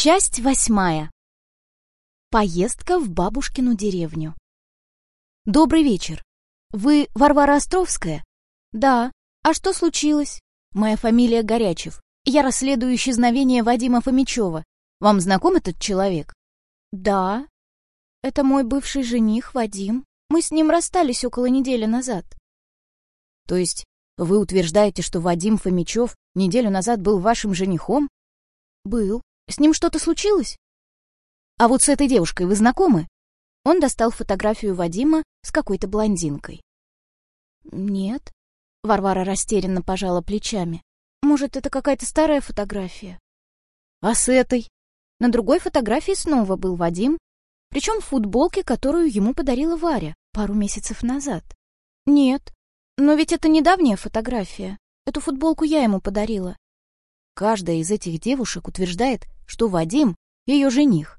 Часть восьмая. Поездка в бабушкину деревню. Добрый вечер. Вы Варвара Островская? Да. А что случилось? Моя фамилия Горячев. Я расследую исчезновение Вадима Фомичева. Вам знаком этот человек? Да. Это мой бывший жених Вадим. Мы с ним расстались около недели назад. То есть вы утверждаете, что Вадим Фомичев неделю назад был вашим женихом? Был. С ним что-то случилось? А вот с этой девушкой вы знакомы? Он достал фотографию Вадима с какой-то блондинкой. Нет. Варвара растерянно пожала плечами. Может, это какая-то старая фотография? А с этой? На другой фотографии снова был Вадим, причем в футболке, которую ему подарила Варя пару месяцев назад. Нет, но ведь это недавняя фотография. Эту футболку я ему подарила. Каждая из этих девушек утверждает, что Вадим — ее жених.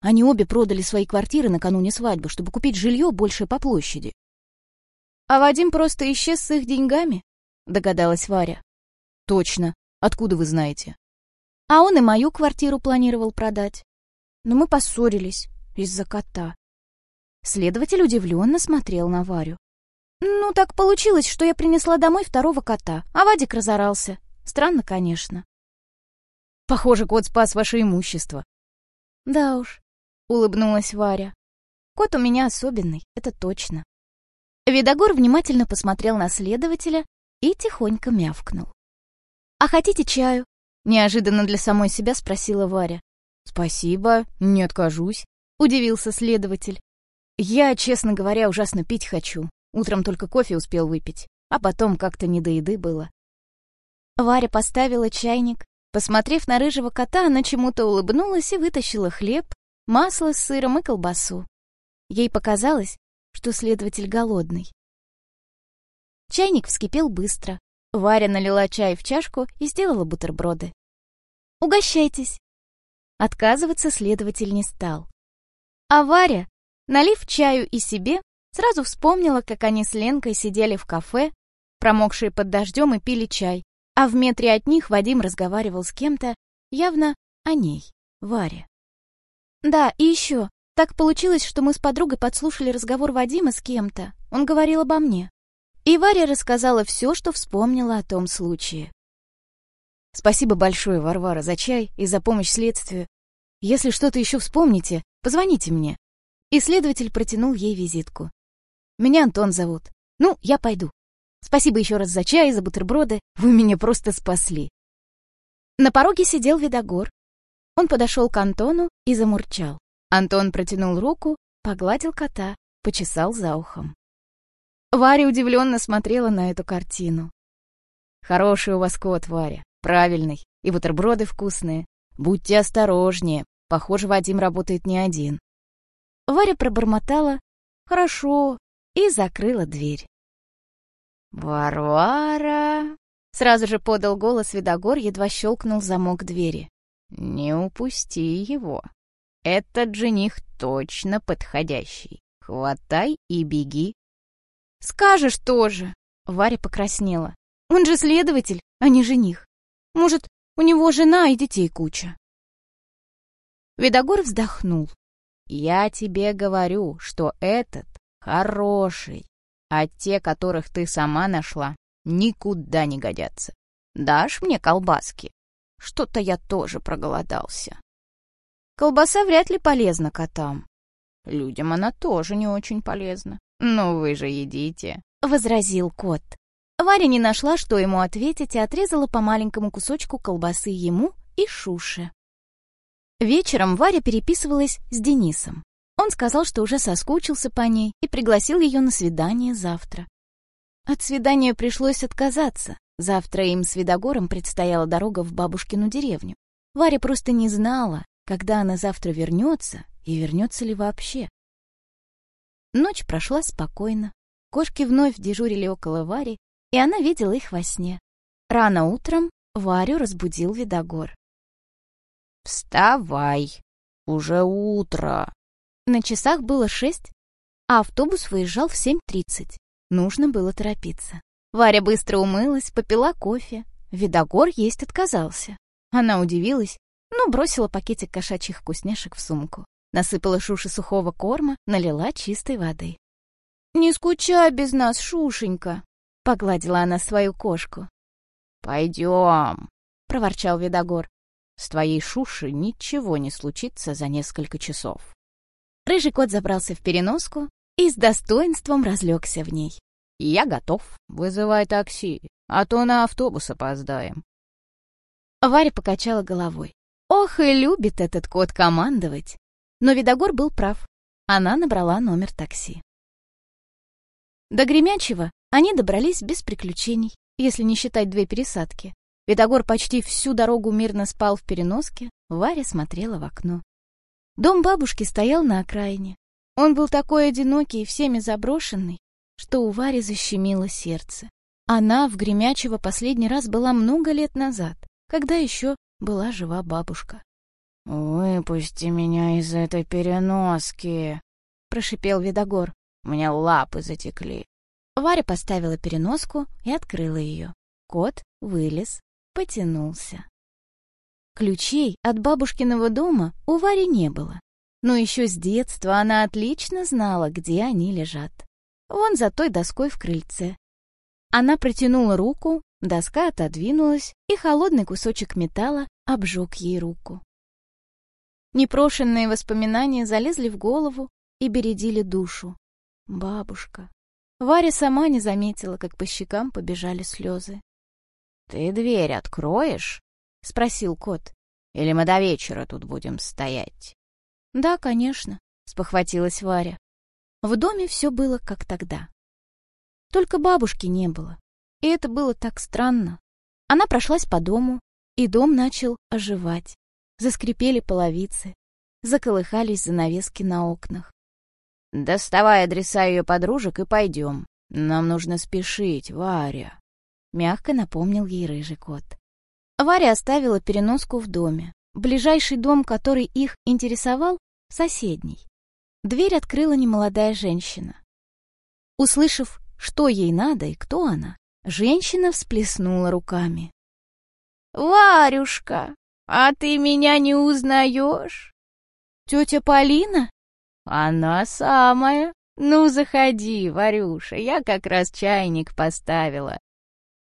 Они обе продали свои квартиры накануне свадьбы, чтобы купить жилье больше по площади. «А Вадим просто исчез с их деньгами?» — догадалась Варя. «Точно. Откуда вы знаете?» «А он и мою квартиру планировал продать. Но мы поссорились из-за кота». Следователь удивленно смотрел на Варю. «Ну, так получилось, что я принесла домой второго кота, а Вадик разорался. Странно, конечно». «Похоже, кот спас ваше имущество». «Да уж», — улыбнулась Варя. «Кот у меня особенный, это точно». Видогор внимательно посмотрел на следователя и тихонько мявкнул. «А хотите чаю?» — неожиданно для самой себя спросила Варя. «Спасибо, не откажусь», — удивился следователь. «Я, честно говоря, ужасно пить хочу. Утром только кофе успел выпить, а потом как-то не до еды было. Варя поставила чайник. Посмотрев на рыжего кота, она чему-то улыбнулась и вытащила хлеб, масло с сыром и колбасу. Ей показалось, что следователь голодный. Чайник вскипел быстро. Варя налила чай в чашку и сделала бутерброды. «Угощайтесь!» Отказываться следователь не стал. А Варя, налив чаю и себе, Сразу вспомнила, как они с Ленкой сидели в кафе, промокшие под дождем и пили чай, а в метре от них Вадим разговаривал с кем-то, явно о ней, Варе. Да, и еще. Так получилось, что мы с подругой подслушали разговор Вадима с кем-то. Он говорил обо мне. И Варя рассказала все, что вспомнила о том случае. Спасибо большое, Варвара, за чай и за помощь следствию. Если что-то еще вспомните, позвоните мне. Исследователь протянул ей визитку. Меня Антон зовут. Ну, я пойду. Спасибо еще раз за чай, за бутерброды. Вы меня просто спасли. На пороге сидел Видогор. Он подошел к Антону и замурчал. Антон протянул руку, погладил кота, почесал за ухом. Варя удивленно смотрела на эту картину. «Хороший у вас кот, Варя, правильный, и бутерброды вкусные. Будьте осторожнее, похоже, Вадим работает не один». Варя пробормотала «Хорошо, и закрыла дверь. «Варвара!» — сразу же подал голос Видогор, едва щелкнул замок двери. «Не упусти его. Этот жених точно подходящий. Хватай и беги». «Скажешь тоже!» — Варя покраснела. «Он же следователь, а не жених. Может, у него жена и детей куча?» Видогор вздохнул. «Я тебе говорю, что этот Хороший. А те, которых ты сама нашла, никуда не годятся. Дашь мне колбаски? Что-то я тоже проголодался. Колбаса вряд ли полезна котам. Людям она тоже не очень полезна. Но вы же едите, — возразил кот. Варя не нашла, что ему ответить, и отрезала по маленькому кусочку колбасы ему и Шуше. Вечером Варя переписывалась с Денисом. Он сказал, что уже соскучился по ней и пригласил ее на свидание завтра. От свидания пришлось отказаться. Завтра им с Видогором предстояла дорога в бабушкину деревню. Варя просто не знала, когда она завтра вернется и вернется ли вообще. Ночь прошла спокойно. Кошки вновь дежурили около Вари, и она видела их во сне. Рано утром Варю разбудил Видогор. «Вставай! Уже утро!» На часах было шесть, а автобус выезжал в 7.30. Нужно было торопиться. Варя быстро умылась, попила кофе. Видогор есть отказался. Она удивилась, но бросила пакетик кошачьих вкусняшек в сумку. Насыпала Шуше сухого корма, налила чистой воды. «Не скучай без нас, Шушенька!» — погладила она свою кошку. «Пойдем!» — проворчал Видогор. «С твоей Шуши ничего не случится за несколько часов». Рыжий кот забрался в переноску и с достоинством разлегся в ней. «Я готов. Вызывай такси, а то на автобус опоздаем». Варя покачала головой. Ох, и любит этот кот командовать. Но Видогор был прав. Она набрала номер такси. До Гремячего они добрались без приключений, если не считать две пересадки. Видогор почти всю дорогу мирно спал в переноске, Варя смотрела в окно. Дом бабушки стоял на окраине. Он был такой одинокий и всеми заброшенный, что у Вари защемило сердце. Она в Гремячево последний раз была много лет назад, когда еще была жива бабушка. «Выпусти меня из этой переноски!» — прошипел Видогор. «У меня лапы затекли». Варя поставила переноску и открыла ее. Кот вылез, потянулся. Ключей от бабушкиного дома у Вари не было. Но еще с детства она отлично знала, где они лежат. Вон за той доской в крыльце. Она протянула руку, доска отодвинулась, и холодный кусочек металла обжег ей руку. Непрошенные воспоминания залезли в голову и бередили душу. Бабушка. Варя сама не заметила, как по щекам побежали слезы. «Ты дверь откроешь?» — спросил кот. «Или мы до вечера тут будем стоять?» «Да, конечно», — спохватилась Варя. В доме все было как тогда. Только бабушки не было, и это было так странно. Она прошлась по дому, и дом начал оживать. Заскрипели половицы, заколыхались занавески на окнах. «Доставай адреса ее подружек и пойдем. Нам нужно спешить, Варя», — мягко напомнил ей рыжий кот. Варя оставила переноску в доме. Ближайший дом, который их интересовал, — соседний. Дверь открыла немолодая женщина. Услышав, что ей надо и кто она, женщина всплеснула руками. «Варюшка, а ты меня не узнаешь?» «Тетя Полина?» «Она самая. Ну, заходи, Варюша, я как раз чайник поставила».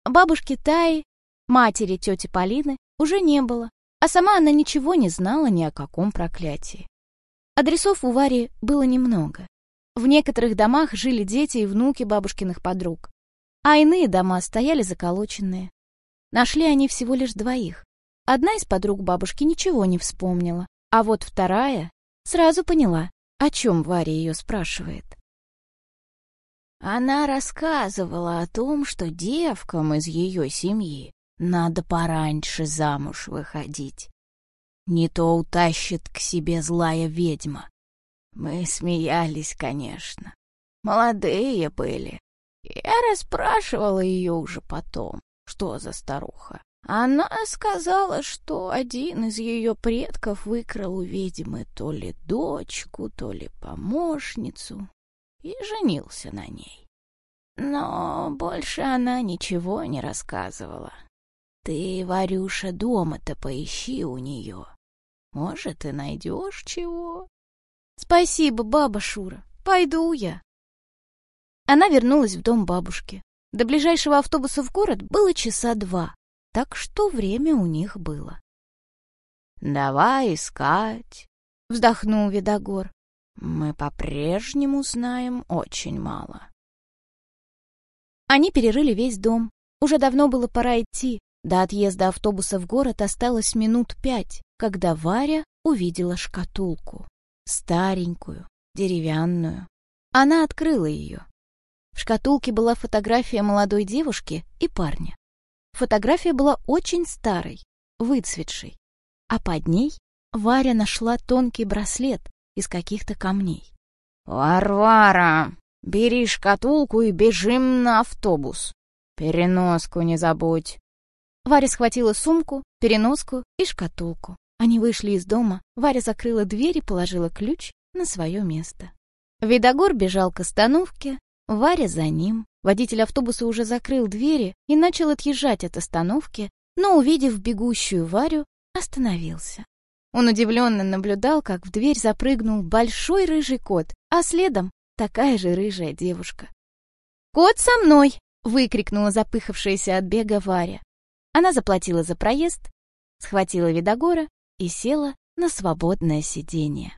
Бабушки Таи, матери тети Полины, уже не было, а сама она ничего не знала ни о каком проклятии. Адресов у Вари было немного. В некоторых домах жили дети и внуки бабушкиных подруг, а иные дома стояли заколоченные. Нашли они всего лишь двоих. Одна из подруг бабушки ничего не вспомнила, а вот вторая сразу поняла, о чем Варя ее спрашивает. Она рассказывала о том, что девкам из ее семьи надо пораньше замуж выходить. Не то утащит к себе злая ведьма. Мы смеялись, конечно. Молодые были. Я расспрашивала ее уже потом, что за старуха. Она сказала, что один из ее предков выкрал у ведьмы то ли дочку, то ли помощницу и женился на ней. Но больше она ничего не рассказывала. Ты, Варюша, дома-то поищи у нее. Может, и найдешь чего. Спасибо, баба Шура. Пойду я. Она вернулась в дом бабушки. До ближайшего автобуса в город было часа два так что время у них было. «Давай искать», — вздохнул Видогор. «Мы по-прежнему знаем очень мало». Они перерыли весь дом. Уже давно было пора идти. До отъезда автобуса в город осталось минут пять, когда Варя увидела шкатулку. Старенькую, деревянную. Она открыла ее. В шкатулке была фотография молодой девушки и парня. Фотография была очень старой, выцветшей, а под ней Варя нашла тонкий браслет из каких-то камней. «Варвара, бери шкатулку и бежим на автобус. Переноску не забудь». Варя схватила сумку, переноску и шкатулку. Они вышли из дома, Варя закрыла дверь и положила ключ на свое место. Видогор бежал к остановке, Варя за ним. Водитель автобуса уже закрыл двери и начал отъезжать от остановки, но, увидев бегущую Варю, остановился. Он удивленно наблюдал, как в дверь запрыгнул большой рыжий кот, а следом такая же рыжая девушка. «Кот со мной!» — выкрикнула запыхавшаяся от бега Варя. Она заплатила за проезд, схватила Видогора и села на свободное сиденье.